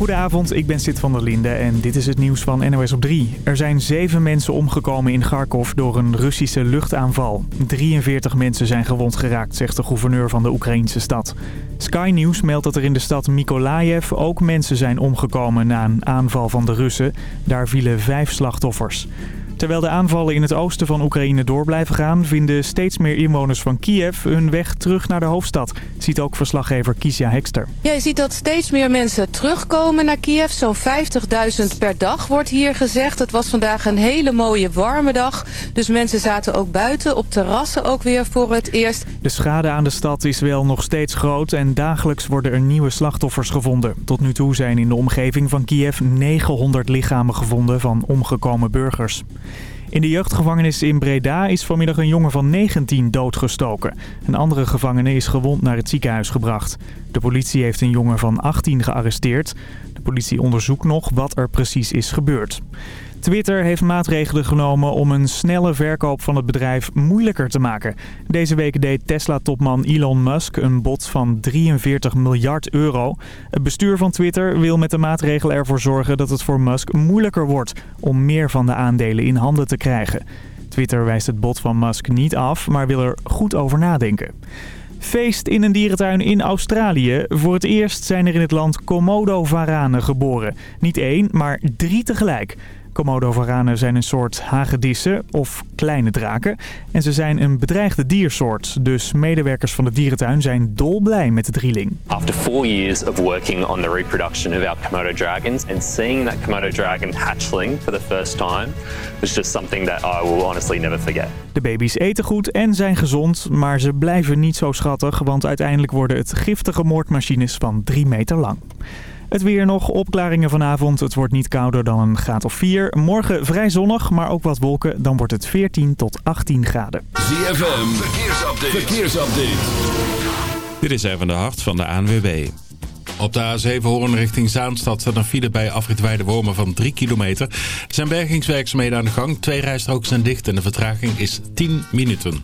Goedenavond, ik ben Sid van der Linde en dit is het nieuws van NOS op 3. Er zijn zeven mensen omgekomen in Kharkov door een Russische luchtaanval. 43 mensen zijn gewond geraakt, zegt de gouverneur van de Oekraïnse stad. Sky News meldt dat er in de stad Mykolaiv ook mensen zijn omgekomen na een aanval van de Russen. Daar vielen vijf slachtoffers. Terwijl de aanvallen in het oosten van Oekraïne door blijven gaan... vinden steeds meer inwoners van Kiev hun weg terug naar de hoofdstad. Ziet ook verslaggever Kiesja Hekster. Ja, je ziet dat steeds meer mensen terugkomen naar Kiev. Zo'n 50.000 per dag wordt hier gezegd. Het was vandaag een hele mooie warme dag. Dus mensen zaten ook buiten, op terrassen ook weer voor het eerst. De schade aan de stad is wel nog steeds groot... en dagelijks worden er nieuwe slachtoffers gevonden. Tot nu toe zijn in de omgeving van Kiev 900 lichamen gevonden van omgekomen burgers. In de jeugdgevangenis in Breda is vanmiddag een jongen van 19 doodgestoken. Een andere gevangene is gewond naar het ziekenhuis gebracht. De politie heeft een jongen van 18 gearresteerd. De politie onderzoekt nog wat er precies is gebeurd. Twitter heeft maatregelen genomen om een snelle verkoop van het bedrijf moeilijker te maken. Deze week deed Tesla-topman Elon Musk een bod van 43 miljard euro. Het bestuur van Twitter wil met de maatregel ervoor zorgen dat het voor Musk moeilijker wordt om meer van de aandelen in handen te krijgen. Twitter wijst het bod van Musk niet af, maar wil er goed over nadenken. Feest in een dierentuin in Australië. Voor het eerst zijn er in het land Komodo-varanen geboren. Niet één, maar drie tegelijk. Komodo-varanen zijn een soort hagedissen of kleine draken. En ze zijn een bedreigde diersoort. Dus medewerkers van de dierentuin zijn dolblij met de drieling. After four years of working on the reproduction of our Komodo dragons and seeing that Komodo dragon hatchling for the first time was just something that I will honestly never forget. De baby's eten goed en zijn gezond, maar ze blijven niet zo schattig, want uiteindelijk worden het giftige moordmachines van 3 meter lang. Het weer nog, opklaringen vanavond. Het wordt niet kouder dan een graad of 4. Morgen vrij zonnig, maar ook wat wolken. Dan wordt het 14 tot 18 graden. ZFM, verkeersupdate. verkeersupdate. Dit is even de hart van de ANWB. Op de A7 Hoorn richting Zaanstad staat een file bij afrit Wormen van 3 kilometer. Er zijn bergingswerkzaamheden aan de gang. Twee rijstroken zijn dicht en de vertraging is 10 minuten.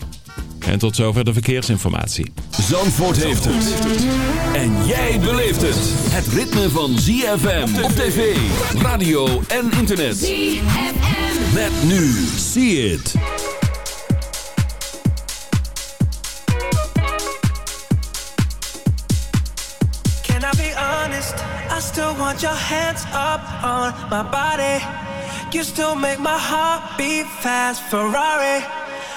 En tot zover de verkeersinformatie. Zandvoort heeft het. En jij beleeft het. Het ritme van ZFM op tv, radio en internet. ZFM. Met nu. See it. Can I be honest? I still want your hands up on my body. You still make my heart beat fast, Ferrari.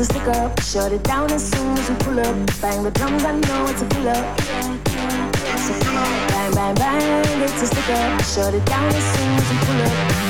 A stick up. Shut it down as soon as we pull up. Bang the drums, I know it's a killer. Bang, bang, bang, it's a stick up. Shut it down as soon as we pull up.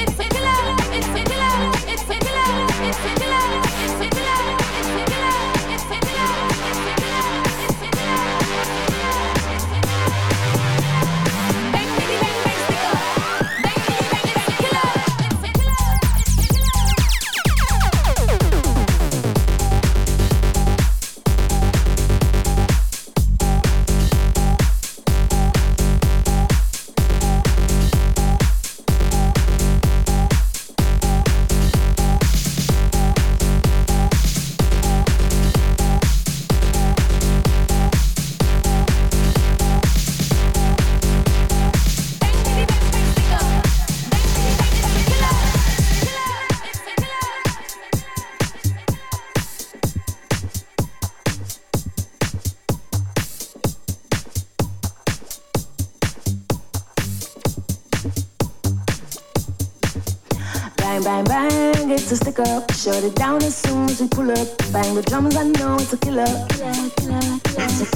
To stick up. Shut it down as soon as we pull up. Bang the drums, I know it's a killer. Killer, killer,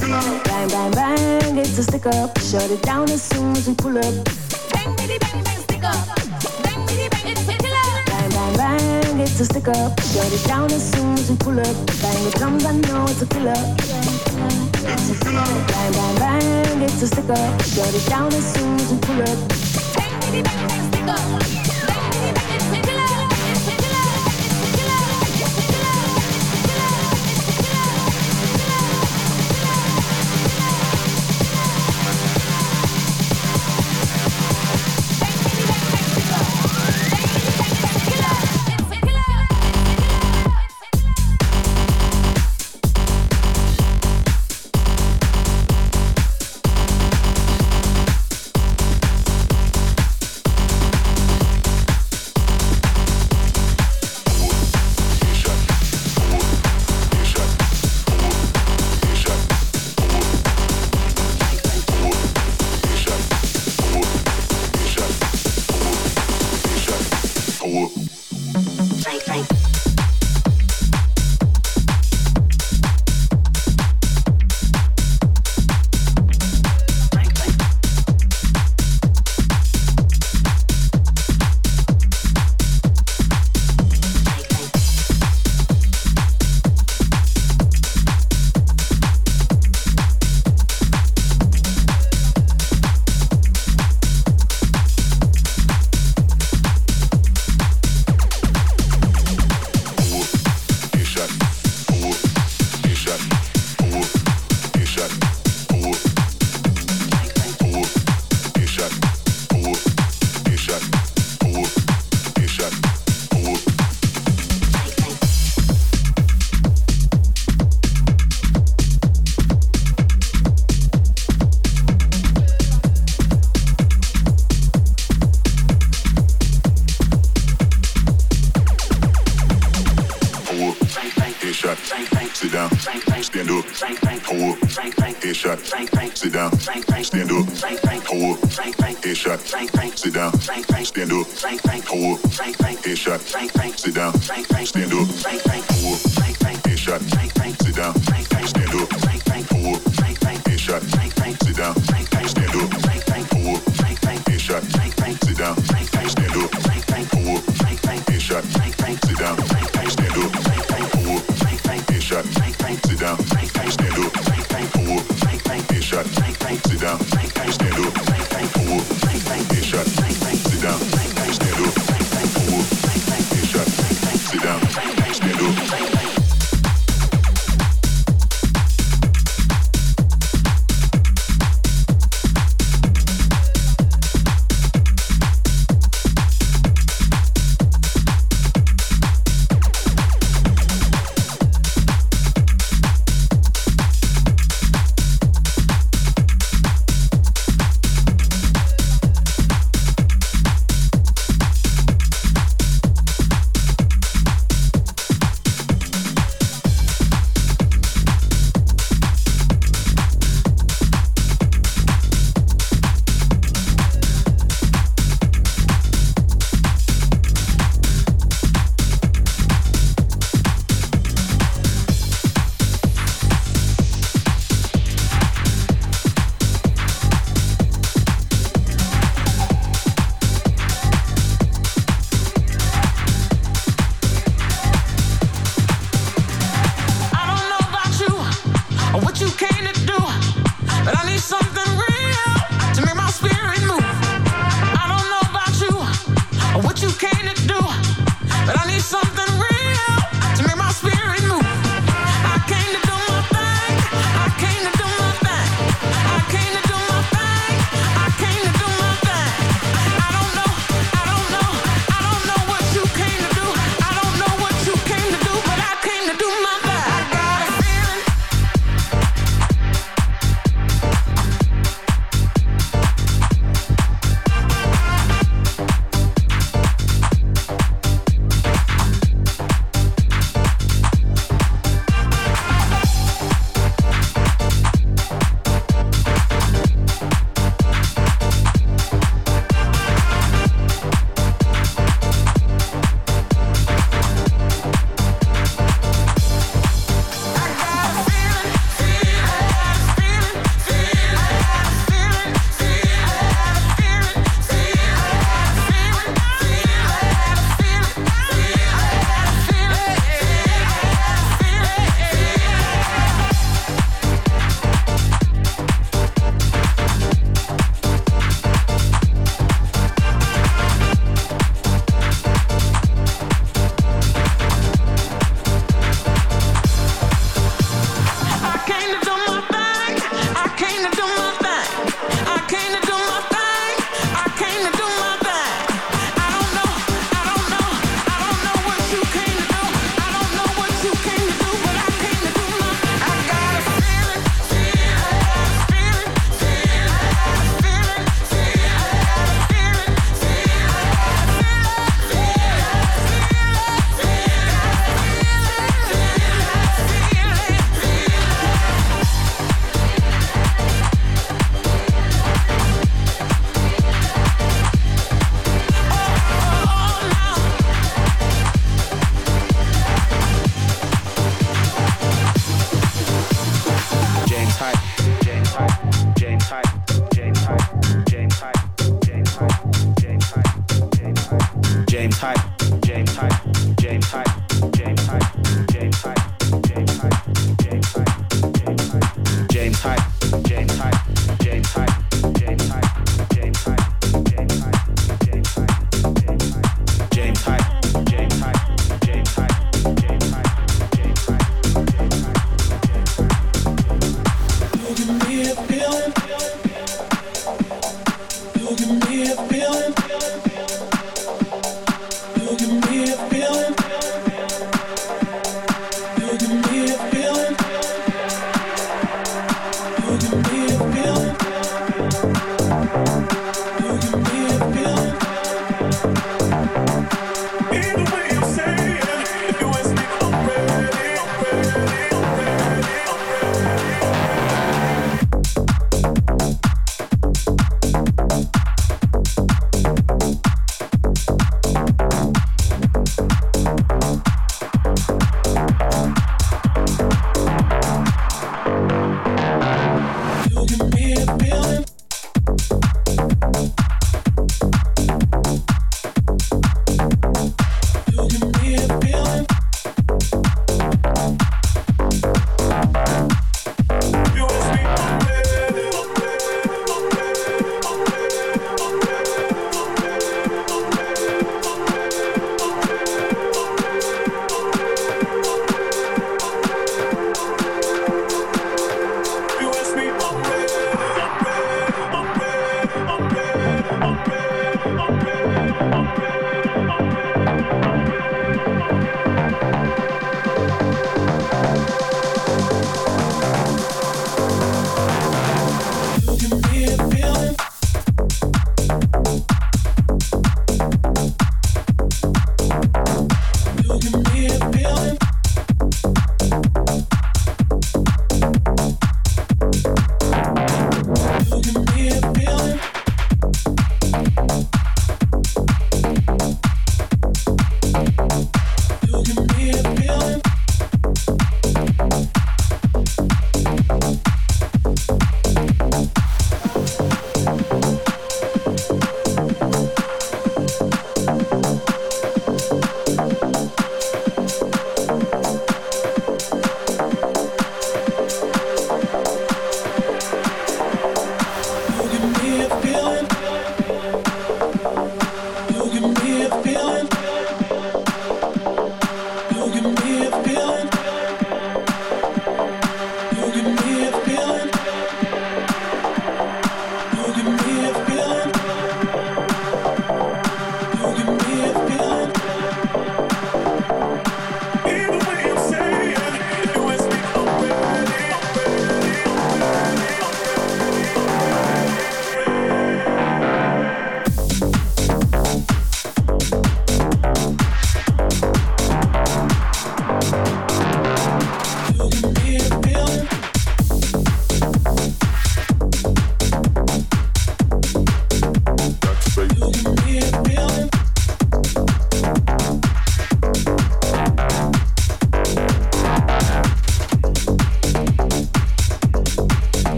killer. Bang, bang, bang, it's a stick up. Shut it down as soon as we pull up. Bang, bitty, bang, bang, stick up. Bang, bitty, bang, it's a killer. Bang, bang, bang, it's a stick up. Shut it down as soon as we pull up. Bang the drums, I know it's a killer. Bang, bang, bang, it's a stick up. Shut it down as soon as we pull up. Bang, bitty, bang, bang, stick up. Stand up, stand up.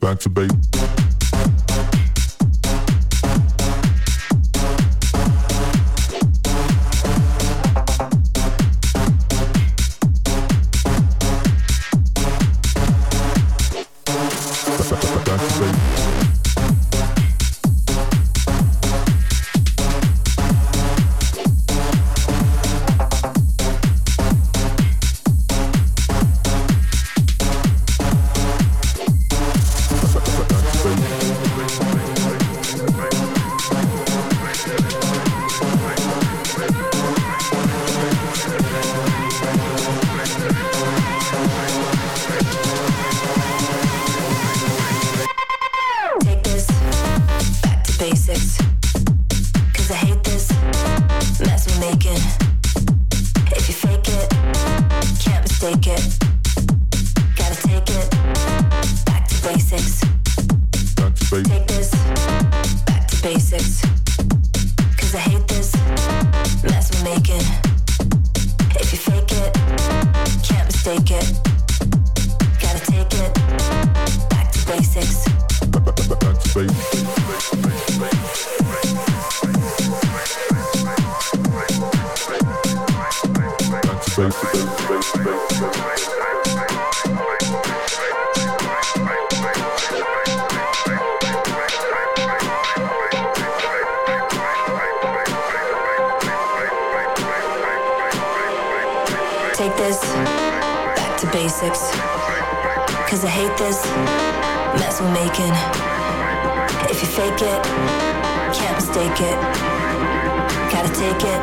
Back to base. mess we're making. If you fake it, can't mistake it. Gotta take it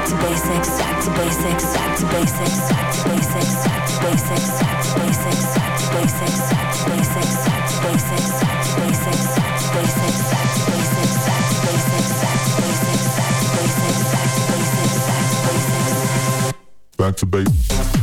back to basics, back to basics, back to basics, back to basics, back to basics, back to basics, back to basics, back to basics, back to basics, back to basics, back to basics, back to basics, back to basics, back to basics, back to basics, back to basics, back to basics, back to basics.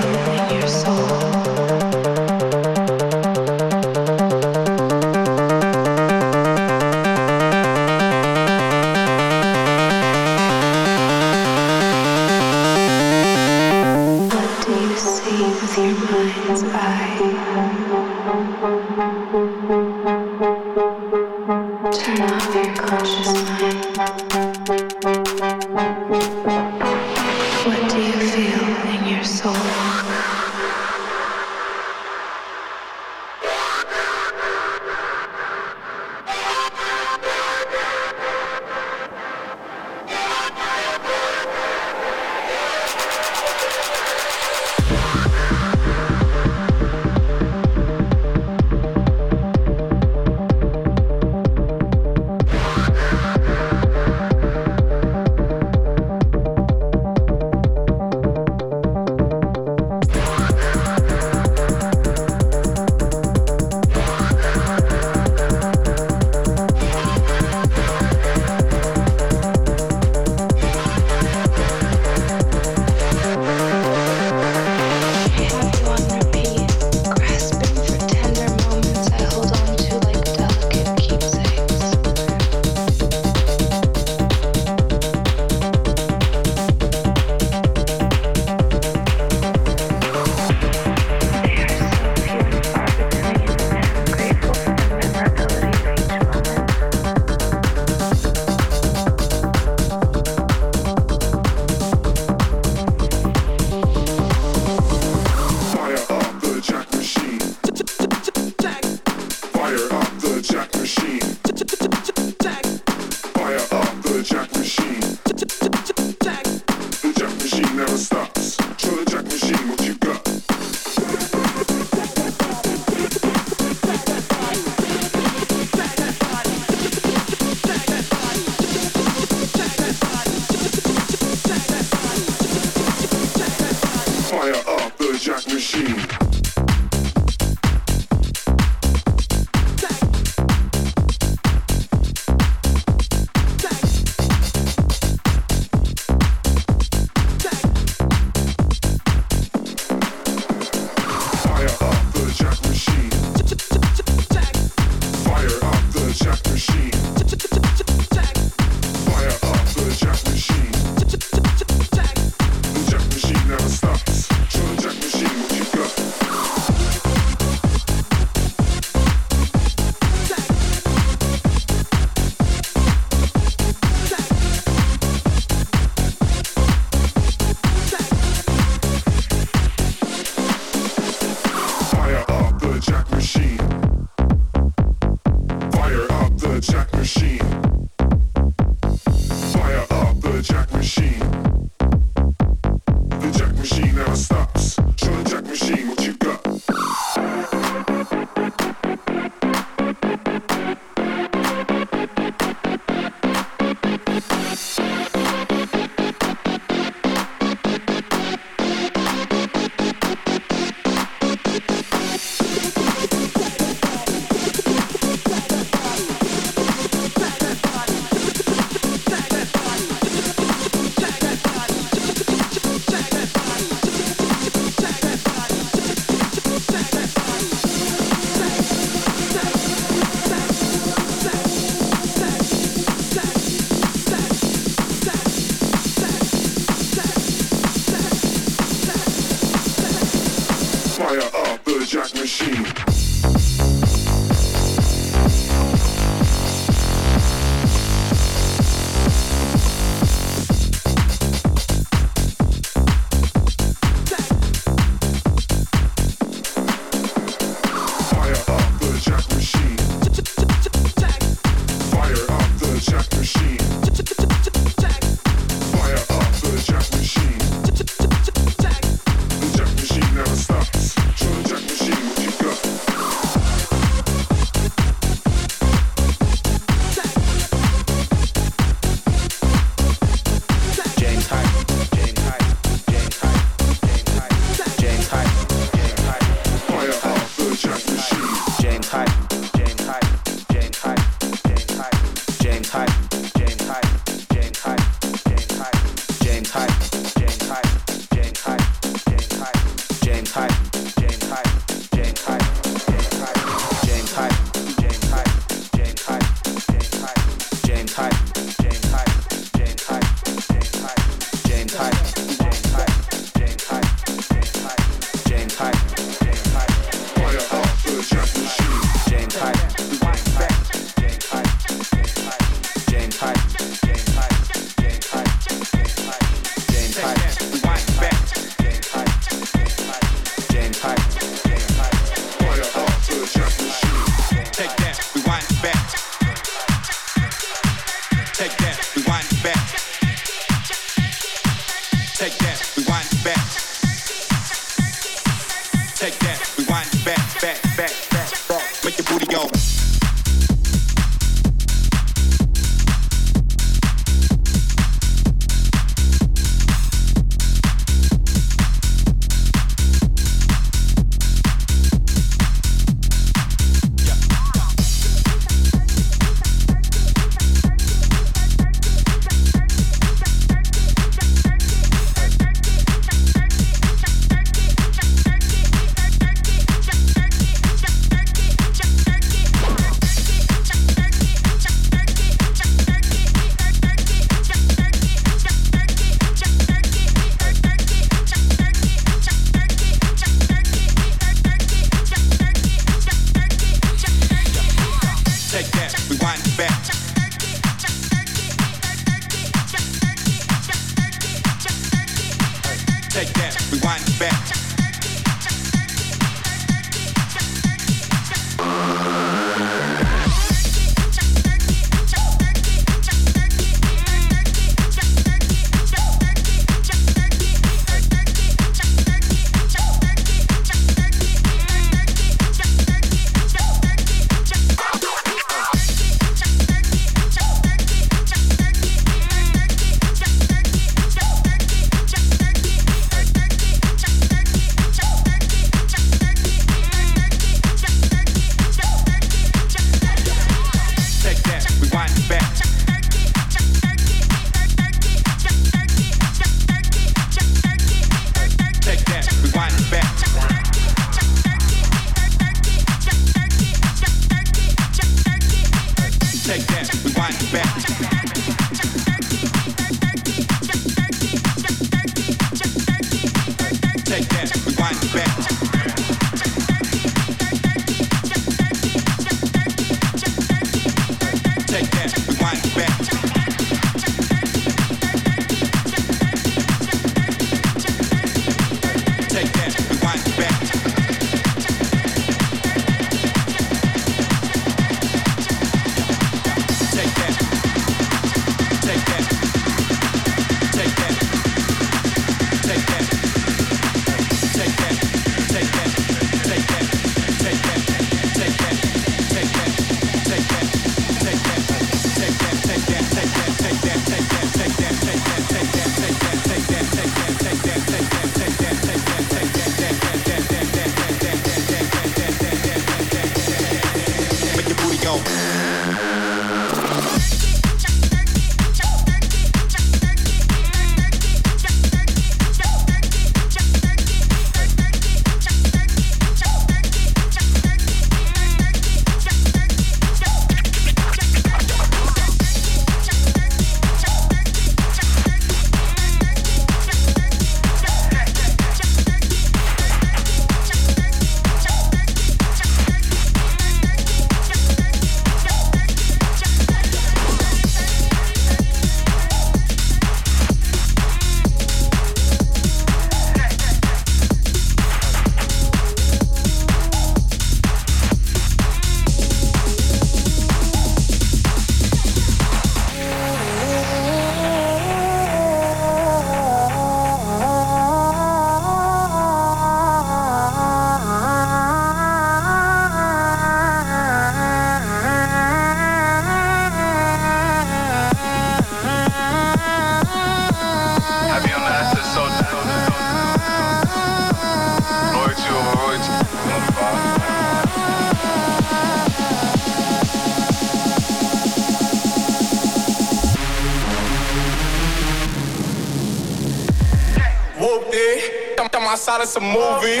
Outside, it's a movie.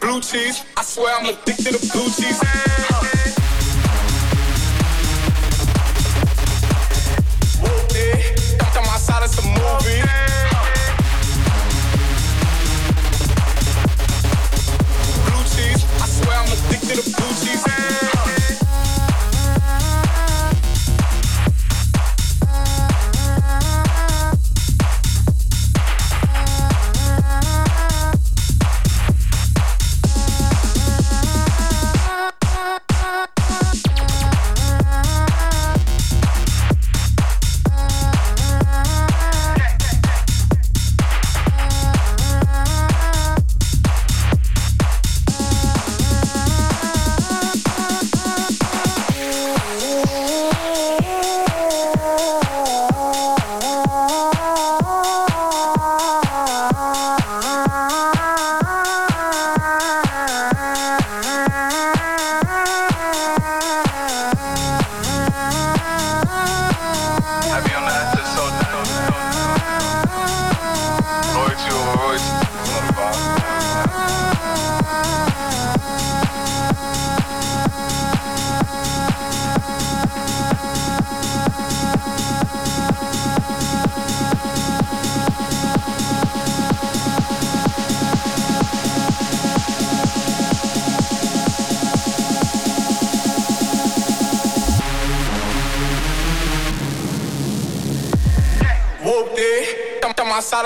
Blue cheese, I swear I'm addicted to blue cheese.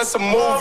some more.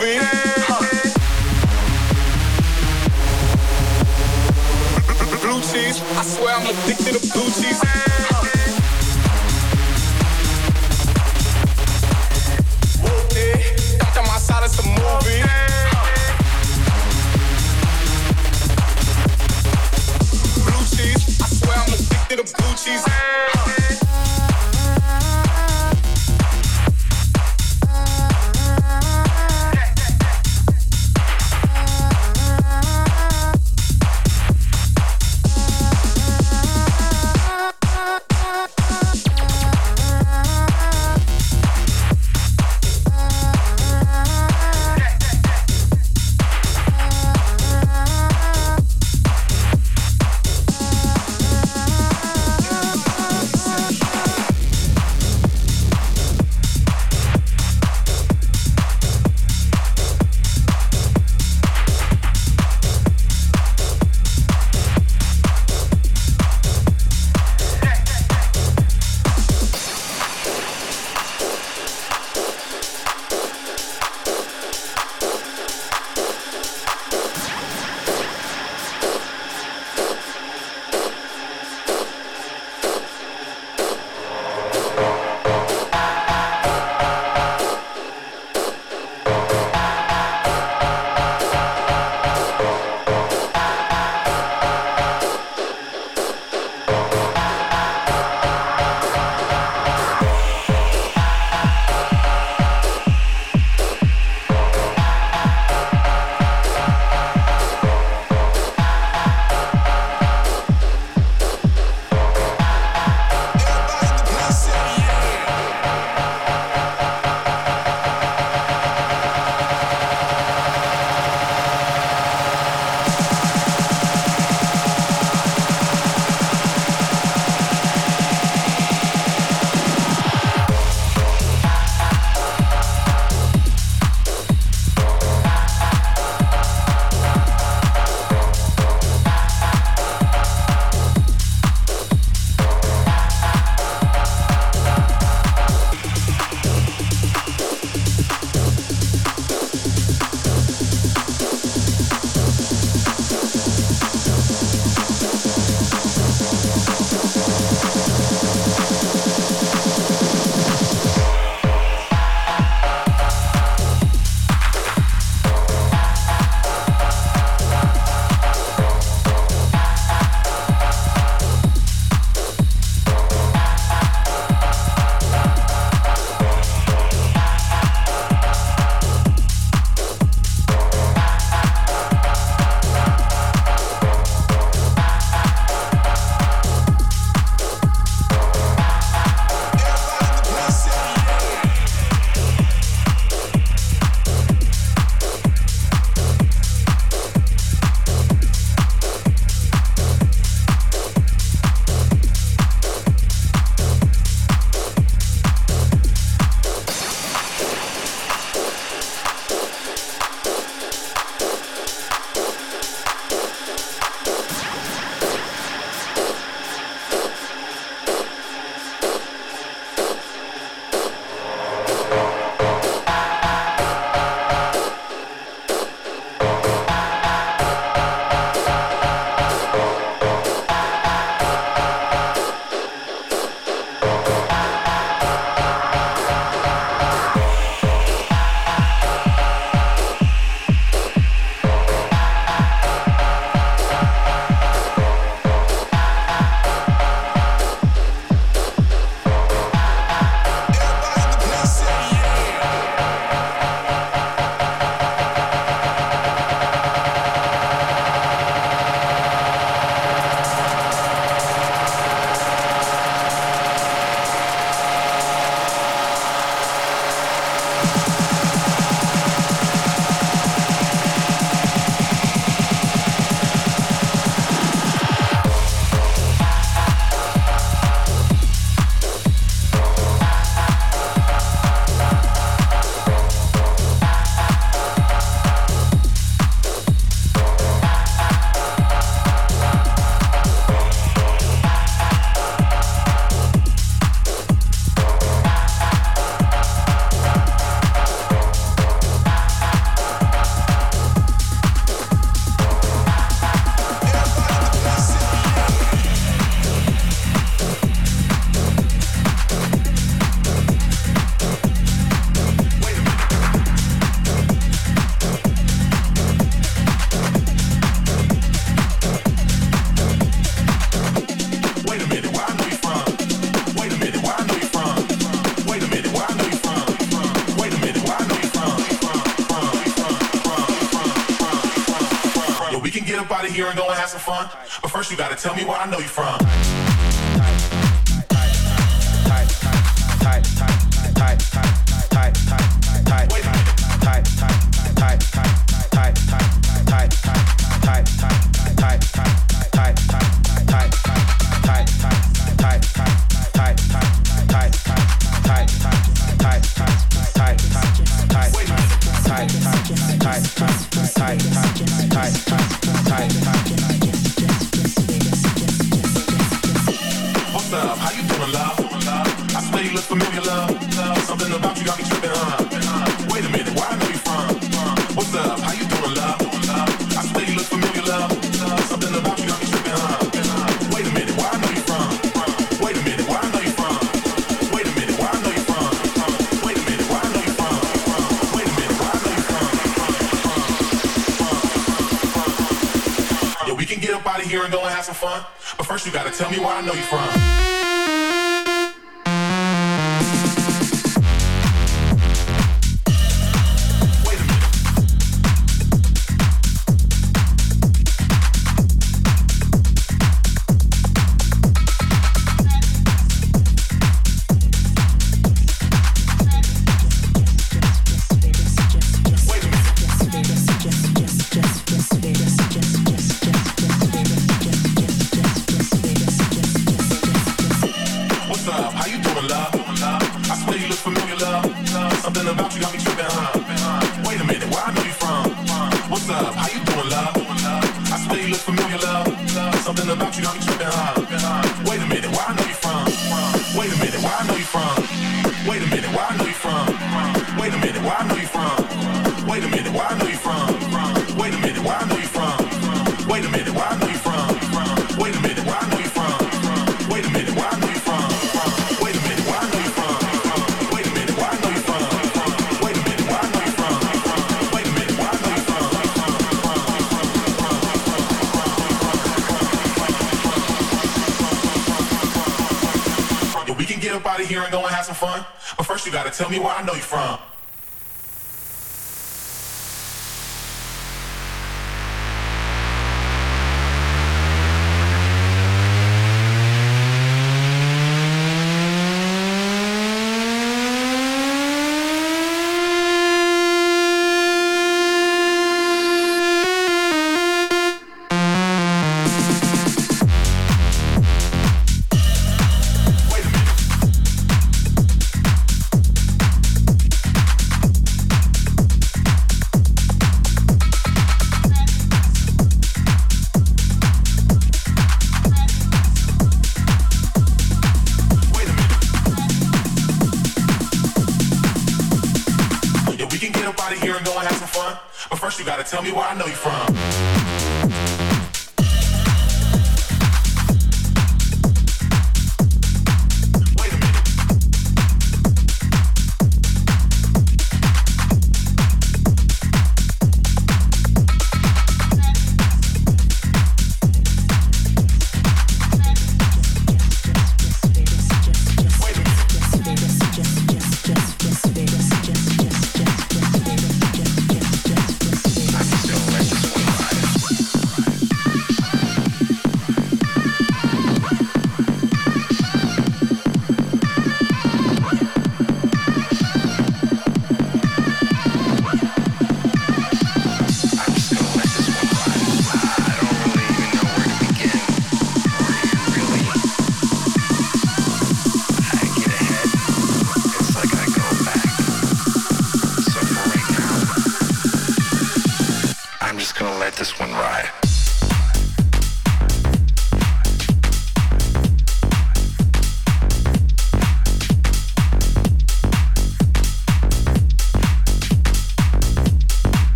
here and go and have some fun. But first you gotta tell me where I know you from.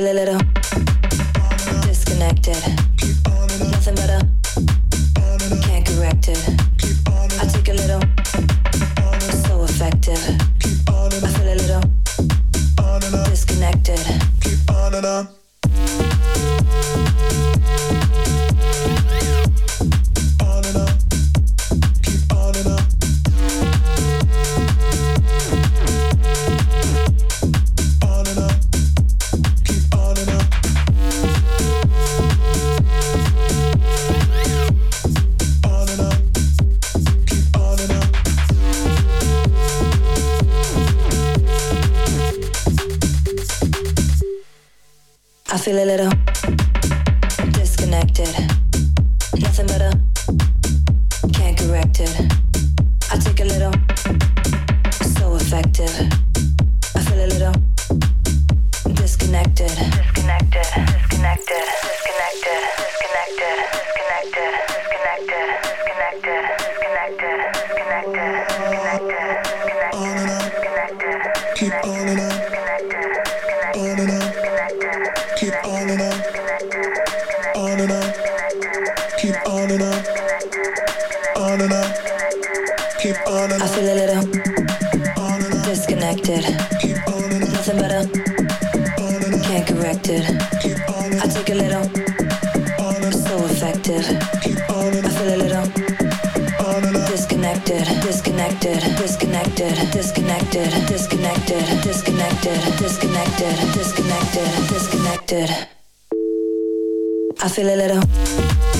feel a little disconnected, disconnected, disconnected, disconnected. I feel a little.